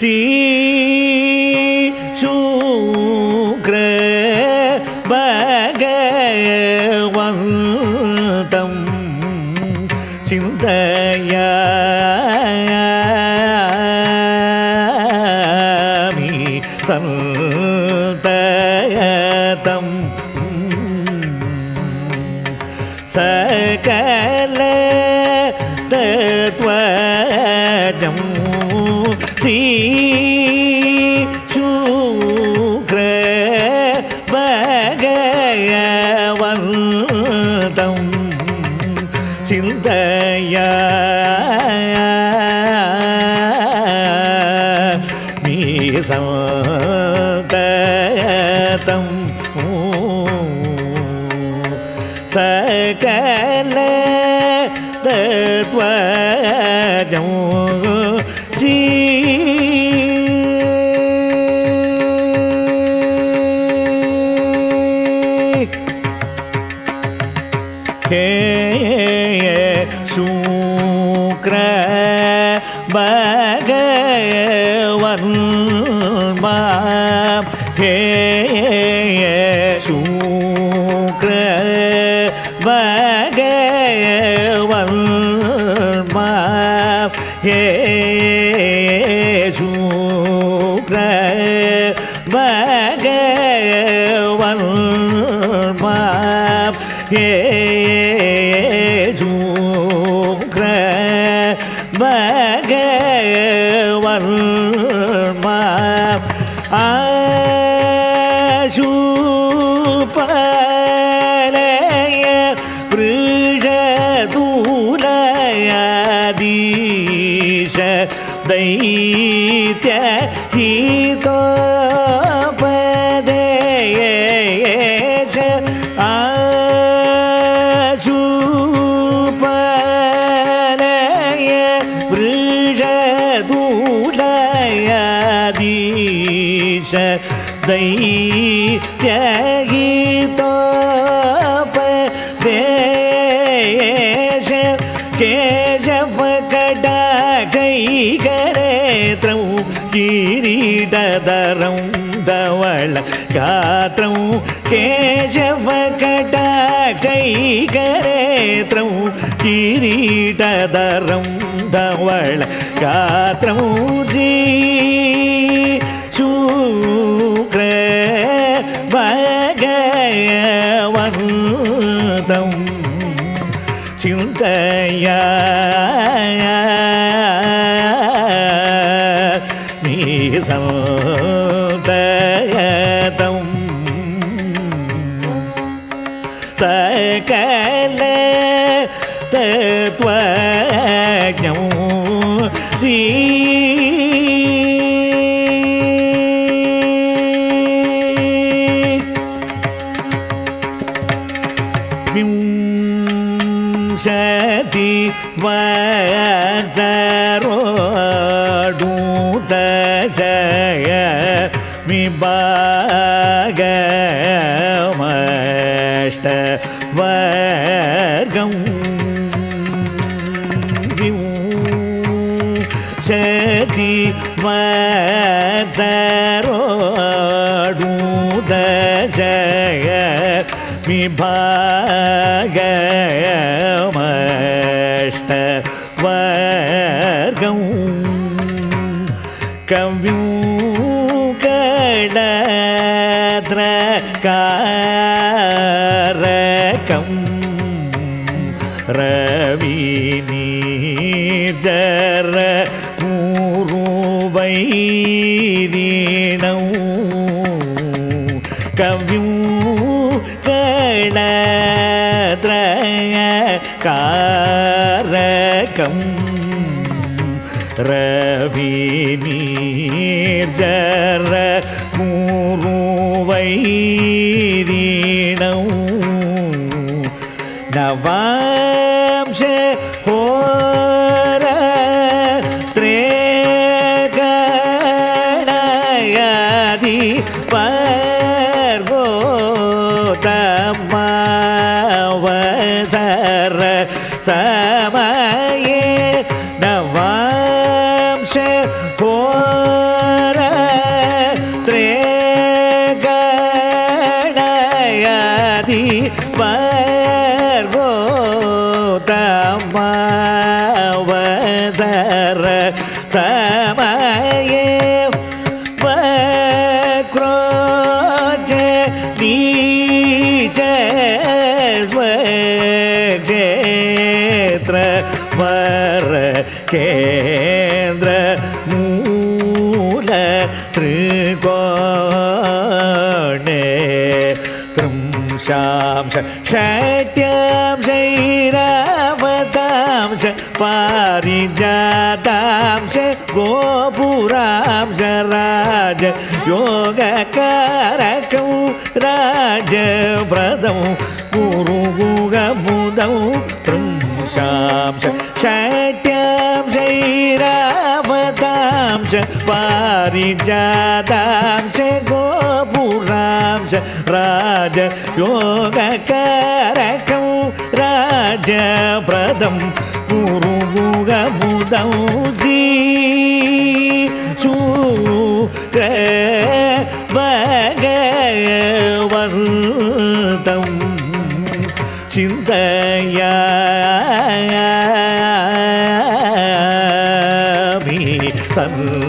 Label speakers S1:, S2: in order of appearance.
S1: சீக்ர பகவந்தம் சிந்தயாமி சந்தயதம் சகல ശൂക്ര ഭഗയവന്തം ചിന്തയ സന്തം സകല തത്വജോ സീ சுக்ர பகவன் மாம் ஹே சுக்ர பகவன் மாம் ஹே दैत्य हीतोपदेश आशुपलय वृषदूलयाधीश दैत्य കിരീടതരം ധവള ഗാത്രം കേശവകടാക്ഷൈകരേത്രം കിരീടതരം ധവള ഗാത്രം ജീ ശൂക്ര ഭഗയവർദ്ധം ചിന്തയാ സകല തത്വജ്ഞം ശ്രീ. വിംശതി വജരോടൂതജയ வசரோடுதய விபாகமஷ்ட வர்க்கம் கவ்யூ கடத்ரகாரகம் ரவி நீஜர பூ தீனம் கவ்யூ காரகம். ரவி நீர்ஜர மூருவை தீனம் ஓ समये नवांश होर त्रेगणयादि पर्वोतमावसर समये वक्रोज नीच स्वे केन्द्र नूलोणे त्रिं श्यां सै्यं शैरावतां स परि जतां स गोपुरां स राज योग राजव्रतम् गुदौ त्रिं श्यां स शक्यं सीराव जाम गोपुरं राजयोग राख राज प्रथं गुत सुय वरु चिन्तया 怎？